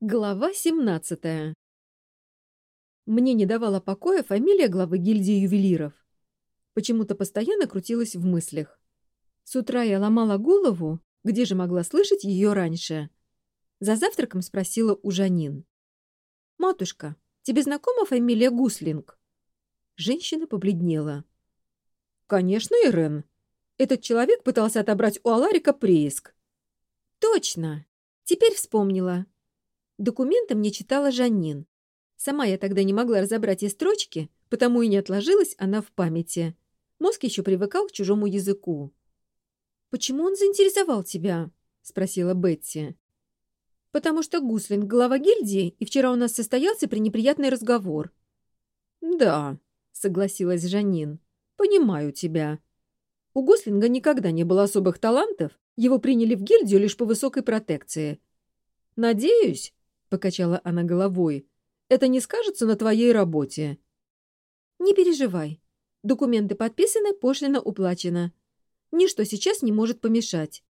Глава 17 Мне не давала покоя фамилия главы гильдии ювелиров. Почему-то постоянно крутилась в мыслях. С утра я ломала голову, где же могла слышать ее раньше. За завтраком спросила у Жанин. «Матушка, тебе знакома фамилия Гуслинг?» Женщина побледнела. «Конечно, Ирен. Этот человек пытался отобрать у Аларика прииск». «Точно! Теперь вспомнила документом не Жаннин. Сама я тогда не могла разобрать и строчки, потому и не отложилась она в памяти. Мозг еще привыкал к чужому языку. «Почему он заинтересовал тебя?» — спросила Бетти. «Потому что Гуслинг — глава гильдии, и вчера у нас состоялся пренеприятный разговор». «Да», — согласилась Жанин, — «понимаю тебя». У Гуслинга никогда не было особых талантов, его приняли в гильдию лишь по высокой протекции. «Надеюсь, покачала она головой. «Это не скажется на твоей работе?» «Не переживай. Документы подписаны, пошлина уплачена. Ничто сейчас не может помешать.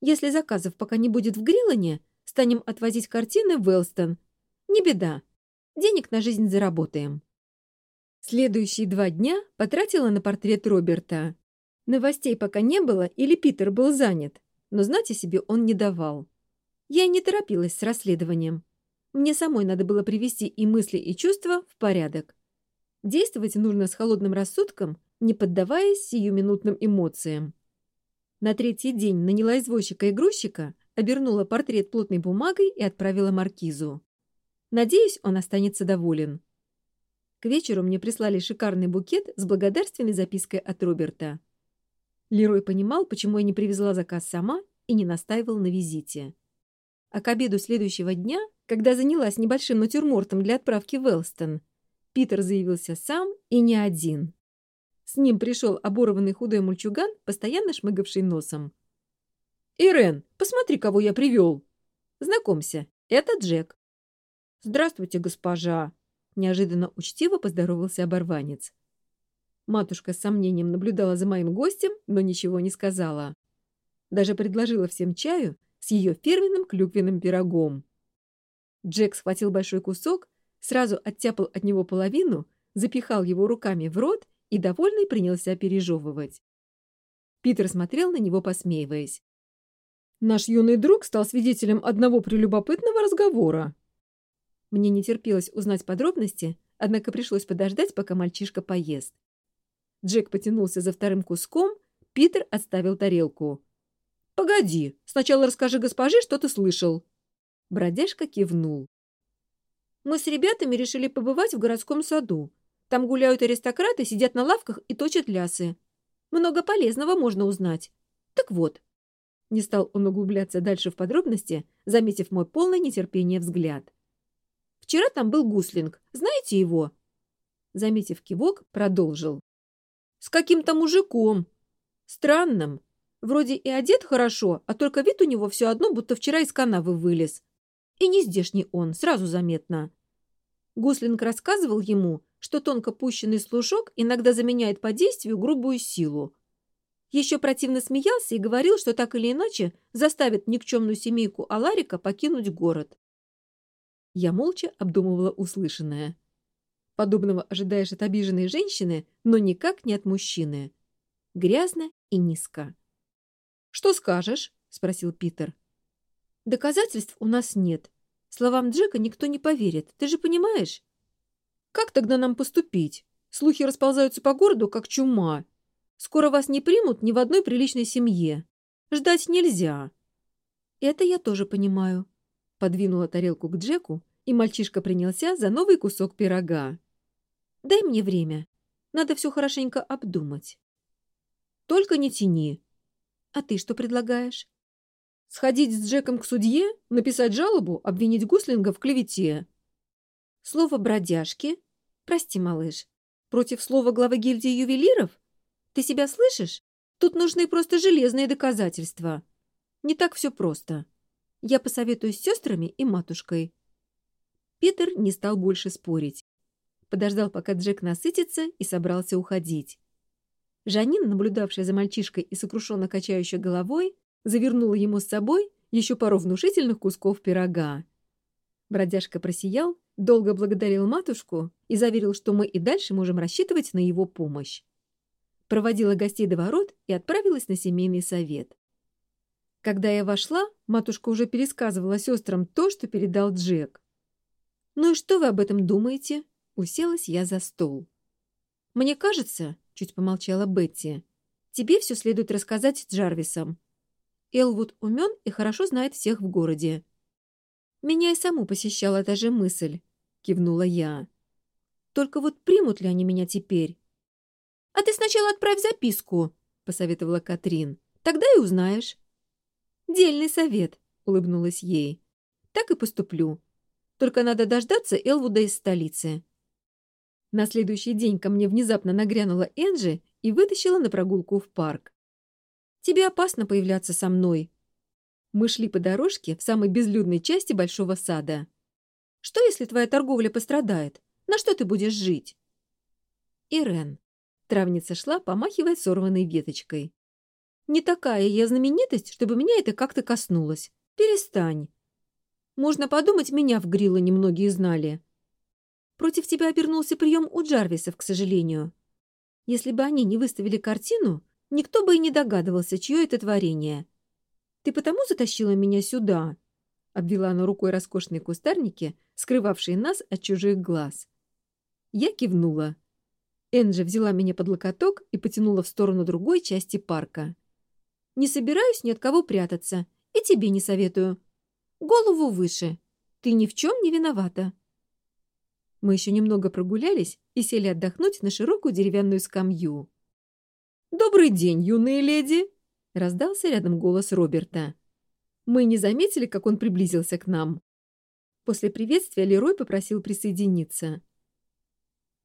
Если заказов пока не будет в Гриллане, станем отвозить картины в Элстон. Не беда. Денег на жизнь заработаем». Следующие два дня потратила на портрет Роберта. Новостей пока не было или Питер был занят, но знать о себе он не давал. Я и не торопилась с расследованием. Мне самой надо было привести и мысли, и чувства в порядок. Действовать нужно с холодным рассудком, не поддаваясь сиюминутным эмоциям. На третий день наняла извозчика и грузчика, обернула портрет плотной бумагой и отправила маркизу. Надеюсь, он останется доволен. К вечеру мне прислали шикарный букет с благодарственной запиской от Роберта. Лерой понимал, почему я не привезла заказ сама и не настаивал на визите. А к обеду следующего дня, когда занялась небольшим натюрмортом для отправки в Элстон, Питер заявился сам и не один. С ним пришел оборванный худой мульчуган, постоянно шмыгавший носом. «Ирен, посмотри, кого я привел!» «Знакомься, это Джек». «Здравствуйте, госпожа!» Неожиданно учтиво поздоровался оборванец. Матушка с сомнением наблюдала за моим гостем, но ничего не сказала. Даже предложила всем чаю с ее фирменным клюквенным пирогом. Джек схватил большой кусок, сразу оттяпал от него половину, запихал его руками в рот и, довольный, принялся пережевывать. Питер смотрел на него, посмеиваясь. «Наш юный друг стал свидетелем одного прелюбопытного разговора». Мне не терпелось узнать подробности, однако пришлось подождать, пока мальчишка поест. Джек потянулся за вторым куском, Питер отставил тарелку. Погоди, сначала расскажи госпоже, что ты слышал». Бродяжка кивнул. «Мы с ребятами решили побывать в городском саду. Там гуляют аристократы, сидят на лавках и точат лясы. Много полезного можно узнать. Так вот». Не стал он углубляться дальше в подробности, заметив мой полное нетерпение взгляд. «Вчера там был гуслинг. Знаете его?» Заметив кивок, продолжил. «С каким-то мужиком. Странным. Вроде и одет хорошо, а только вид у него все одно, будто вчера из канавы вылез. И не здешний он, сразу заметно. Гуслинг рассказывал ему, что тонко пущенный служок иногда заменяет по действию грубую силу. Еще противно смеялся и говорил, что так или иначе заставит никчемную семейку Аларика покинуть город. Я молча обдумывала услышанное. Подобного «Что скажешь?» — спросил Питер. «Доказательств у нас нет. Словам Джека никто не поверит. Ты же понимаешь?» «Как тогда нам поступить? Слухи расползаются по городу, как чума. Скоро вас не примут ни в одной приличной семье. Ждать нельзя». «Это я тоже понимаю», — подвинула тарелку к Джеку, и мальчишка принялся за новый кусок пирога. «Дай мне время. Надо все хорошенько обдумать». «Только не тяни», а ты что предлагаешь? Сходить с Джеком к судье, написать жалобу, обвинить Гуслинга в клевете. Слово «бродяжки»? Прости, малыш. Против слова главы гильдии ювелиров? Ты себя слышишь? Тут нужны просто железные доказательства. Не так все просто. Я посоветуюсь с сестрами и матушкой. Питер не стал больше спорить. Подождал, пока Джек насытится, и собрался уходить. Жанин, наблюдавшая за мальчишкой и сокрушенно качающей головой, завернула ему с собой еще пару внушительных кусков пирога. Бродяжка просиял, долго благодарил матушку и заверил, что мы и дальше можем рассчитывать на его помощь. Проводила гостей до ворот и отправилась на семейный совет. Когда я вошла, матушка уже пересказывала сестрам то, что передал Джек. «Ну и что вы об этом думаете?» Уселась я за стол. «Мне кажется, — чуть помолчала Бетти, — тебе все следует рассказать с Джарвисом. Элвуд умен и хорошо знает всех в городе. Меня и саму посещала та же мысль, — кивнула я. Только вот примут ли они меня теперь? — А ты сначала отправь записку, — посоветовала Катрин. — Тогда и узнаешь. — Дельный совет, — улыбнулась ей. — Так и поступлю. Только надо дождаться Элвуда из столицы. На следующий день ко мне внезапно нагрянула Энджи и вытащила на прогулку в парк. «Тебе опасно появляться со мной». Мы шли по дорожке в самой безлюдной части большого сада. «Что, если твоя торговля пострадает? На что ты будешь жить?» «Ирен». Травница шла, помахивая сорванной веточкой. «Не такая я знаменитость, чтобы меня это как-то коснулось. Перестань. Можно подумать, меня в Грилла немногие знали. Против тебя обернулся прием у Джарвисов, к сожалению. Если бы они не выставили картину, никто бы и не догадывался, чье это творение. Ты потому затащила меня сюда?» Обвела она рукой роскошные кустарники, скрывавшие нас от чужих глаз. Я кивнула. Энджи взяла меня под локоток и потянула в сторону другой части парка. «Не собираюсь ни от кого прятаться, и тебе не советую. Голову выше. Ты ни в чем не виновата». Мы еще немного прогулялись и сели отдохнуть на широкую деревянную скамью. «Добрый день, юные леди!» — раздался рядом голос Роберта. Мы не заметили, как он приблизился к нам. После приветствия Лерой попросил присоединиться.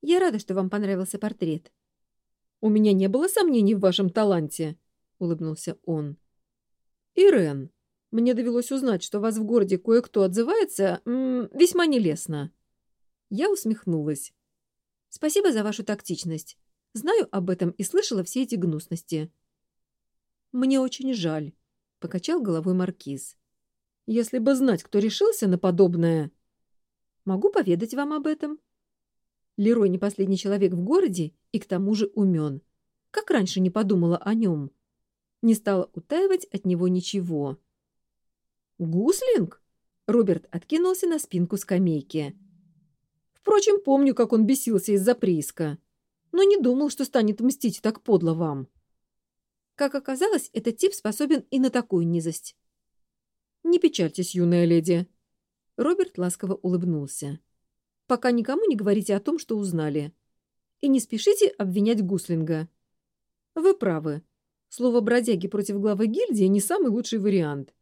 «Я рада, что вам понравился портрет». «У меня не было сомнений в вашем таланте», — улыбнулся он. «Ирен, мне довелось узнать, что вас в городе кое-кто отзывается м -м, весьма нелестно». Я усмехнулась. «Спасибо за вашу тактичность. Знаю об этом и слышала все эти гнусности». «Мне очень жаль», — покачал головой маркиз. «Если бы знать, кто решился на подобное...» «Могу поведать вам об этом». Лерой не последний человек в городе и к тому же умен. Как раньше не подумала о нем. Не стала утаивать от него ничего. «Гуслинг?» Роберт откинулся на спинку скамейки. Впрочем, помню, как он бесился из-за прииска, но не думал, что станет мстить так подло вам. Как оказалось, этот тип способен и на такую низость. «Не печальтесь, юная леди!» Роберт ласково улыбнулся. «Пока никому не говорите о том, что узнали. И не спешите обвинять Гуслинга. Вы правы. Слово «бродяги» против главы гильдии не самый лучший вариант.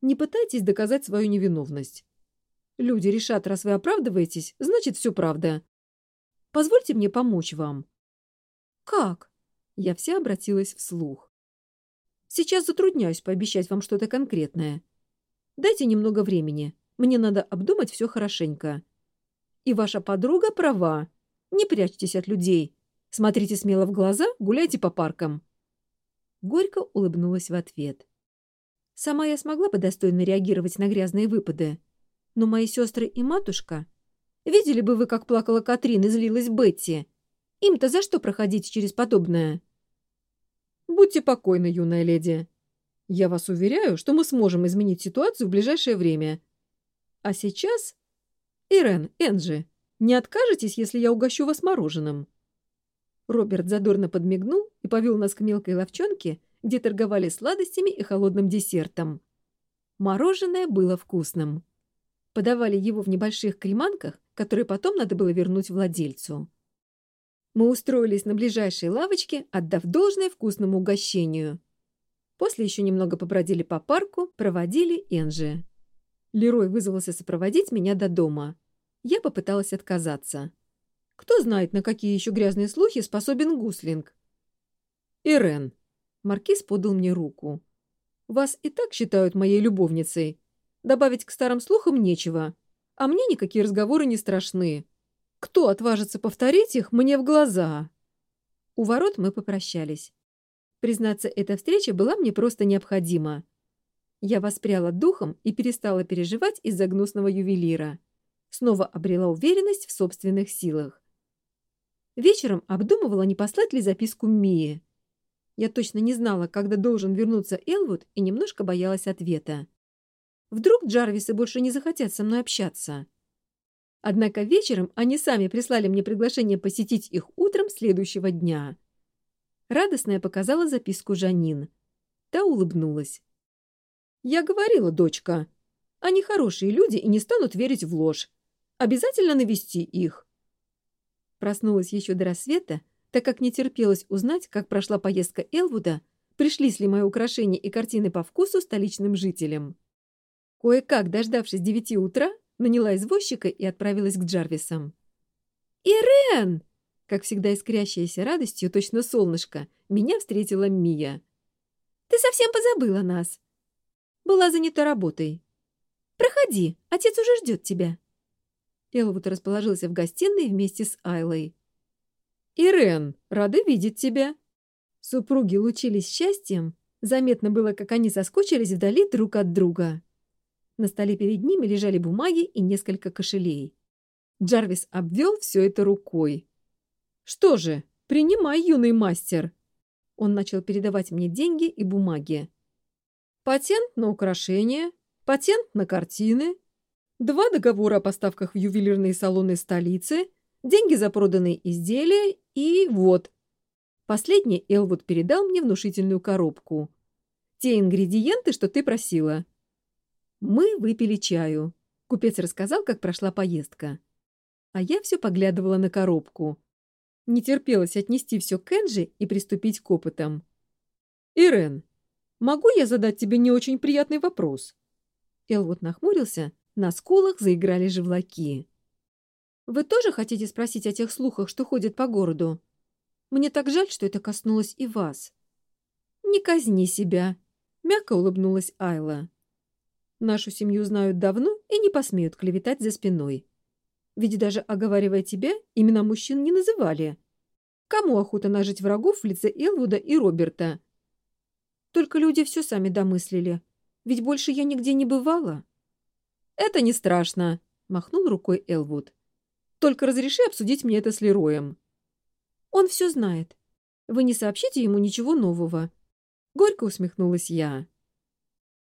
Не пытайтесь доказать свою невиновность. Люди решат, раз вы оправдываетесь, значит, все правда. Позвольте мне помочь вам. Как? Я вся обратилась вслух. Сейчас затрудняюсь пообещать вам что-то конкретное. Дайте немного времени. Мне надо обдумать все хорошенько. И ваша подруга права. Не прячьтесь от людей. Смотрите смело в глаза, гуляйте по паркам. Горько улыбнулась в ответ. Сама я смогла бы достойно реагировать на грязные выпады. но мои сестры и матушка... Видели бы вы, как плакала Катрин и злилась Бетти. Им-то за что проходить через подобное? Будьте покойны, юная леди. Я вас уверяю, что мы сможем изменить ситуацию в ближайшее время. А сейчас... Ирен, Энджи, не откажетесь, если я угощу вас мороженым?» Роберт задорно подмигнул и повел нас к мелкой ловчонке, где торговали сладостями и холодным десертом. Мороженое было вкусным подавали его в небольших креманках, которые потом надо было вернуть владельцу. Мы устроились на ближайшей лавочке, отдав должное вкусному угощению. После еще немного побродили по парку, проводили Энжи. Лерой вызвался сопроводить меня до дома. Я попыталась отказаться. Кто знает, на какие еще грязные слухи способен Гуслинг? «Ирен», — Маркиз подал мне руку. «Вас и так считают моей любовницей, Добавить к старым слухам нечего. А мне никакие разговоры не страшны. Кто отважится повторить их мне в глаза? У ворот мы попрощались. Признаться, эта встреча была мне просто необходима. Я воспряла духом и перестала переживать из-за гнусного ювелира. Снова обрела уверенность в собственных силах. Вечером обдумывала, не послать ли записку Мии. Я точно не знала, когда должен вернуться Элвуд, и немножко боялась ответа. Вдруг Джарвисы больше не захотят со мной общаться. Однако вечером они сами прислали мне приглашение посетить их утром следующего дня. Радостная показала записку Жанин. Та улыбнулась. «Я говорила, дочка, они хорошие люди и не станут верить в ложь. Обязательно навести их». Проснулась еще до рассвета, так как не терпелось узнать, как прошла поездка Элвуда, пришлись ли мои украшения и картины по вкусу столичным жителям. Кое-как, дождавшись девяти утра, наняла извозчика и отправилась к Джарвисам. «Ирен!» Как всегда искрящаяся радостью, точно солнышко, меня встретила Мия. «Ты совсем позабыла нас!» «Была занята работой». «Проходи, отец уже ждет тебя!» Элвуд расположился в гостиной вместе с Айлой. «Ирен, рада видеть тебя!» Супруги лучились счастьем. Заметно было, как они соскучились вдали друг от друга. На столе перед ними лежали бумаги и несколько кошелей. Джарвис обвел все это рукой. «Что же, принимай, юный мастер!» Он начал передавать мне деньги и бумаги. Патент на украшения, патент на картины, два договора о поставках в ювелирные салоны столицы, деньги за проданные изделия и вот. Последний Элвуд передал мне Мы выпили чаю. Купец рассказал, как прошла поездка. А я все поглядывала на коробку. Не терпелось отнести все к Энджи и приступить к опытам. «Ирен, могу я задать тебе не очень приятный вопрос?» Элвуд нахмурился, на скулах заиграли живлаки. «Вы тоже хотите спросить о тех слухах, что ходят по городу? Мне так жаль, что это коснулось и вас». «Не казни себя», — мягко улыбнулась Айла. «Нашу семью знают давно и не посмеют клеветать за спиной. Ведь даже оговаривая тебя, имена мужчин не называли. Кому охота нажить врагов в лице Элвуда и Роберта?» Только люди все сами домыслили. Ведь больше я нигде не бывала. «Это не страшно», — махнул рукой Элвуд. «Только разреши обсудить мне это с Лероем». «Он все знает. Вы не сообщите ему ничего нового». Горько усмехнулась я.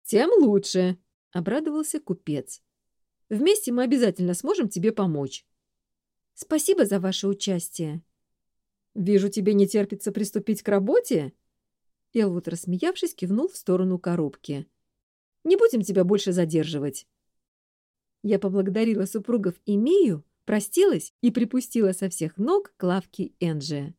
«Тем лучше», — обрадовался купец. «Вместе мы обязательно сможем тебе помочь». «Спасибо за ваше участие». «Вижу, тебе не терпится приступить к работе?» Элвуд, рассмеявшись, кивнул в сторону коробки. «Не будем тебя больше задерживать». Я поблагодарила супругов и Мию, простилась и припустила со всех ног к лавке Энджи.